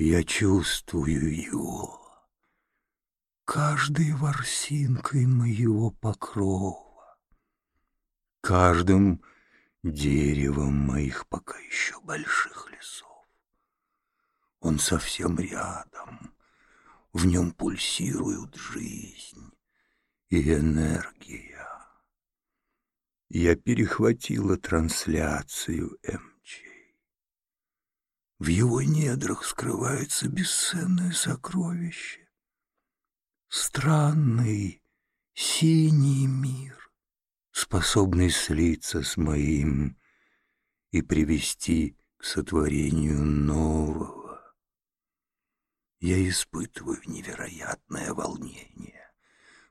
Я чувствую его каждой ворсинкой моего покрова, каждым деревом моих пока еще больших лесов. Он совсем рядом, в нем пульсируют жизнь и энергия. Я перехватила трансляцию МЧ. В его недрах скрывается бесценное сокровище. Странный синий мир, способный слиться с моим и привести к сотворению нового. Я испытываю невероятное волнение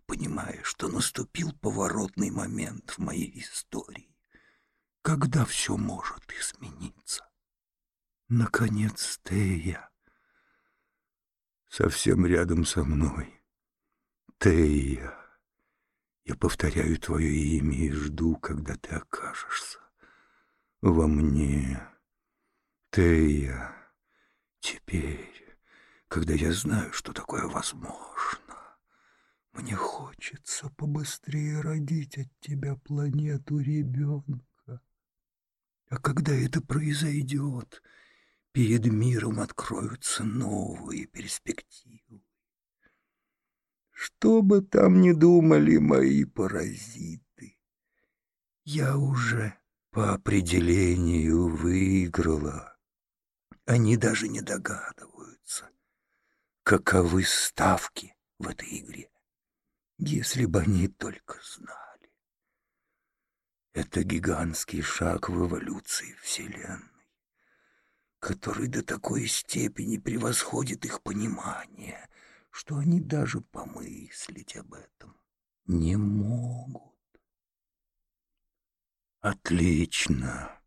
понимая, что наступил поворотный момент в моей истории, когда все может измениться. Наконец, Тея совсем рядом со мной. Тея, я повторяю твое имя и жду, когда ты окажешься во мне. Тея, теперь, когда я знаю, что такое возможно, мне хочется побыстрее родить от тебя планету ребенка. А когда это произойдет, перед миром откроются новые перспективы. Что бы там ни думали мои паразиты, я уже по определению выиграла. Они даже не догадываются, каковы ставки в этой игре. Если бы они только знали. Это гигантский шаг в эволюции Вселенной, который до такой степени превосходит их понимание, что они даже помыслить об этом не могут. Отлично.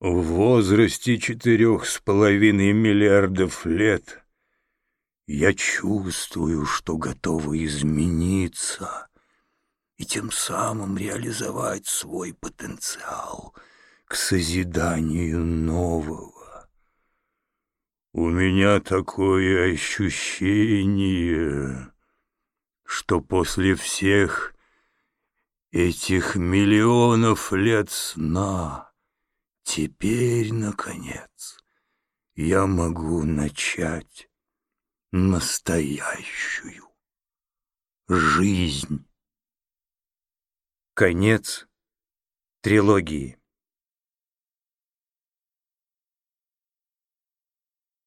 В возрасте четырех с половиной миллиардов лет я чувствую, что готова измениться и тем самым реализовать свой потенциал к созиданию нового. У меня такое ощущение, что после всех этих миллионов лет сна теперь, наконец, я могу начать настоящую жизнь. Конец трилогии.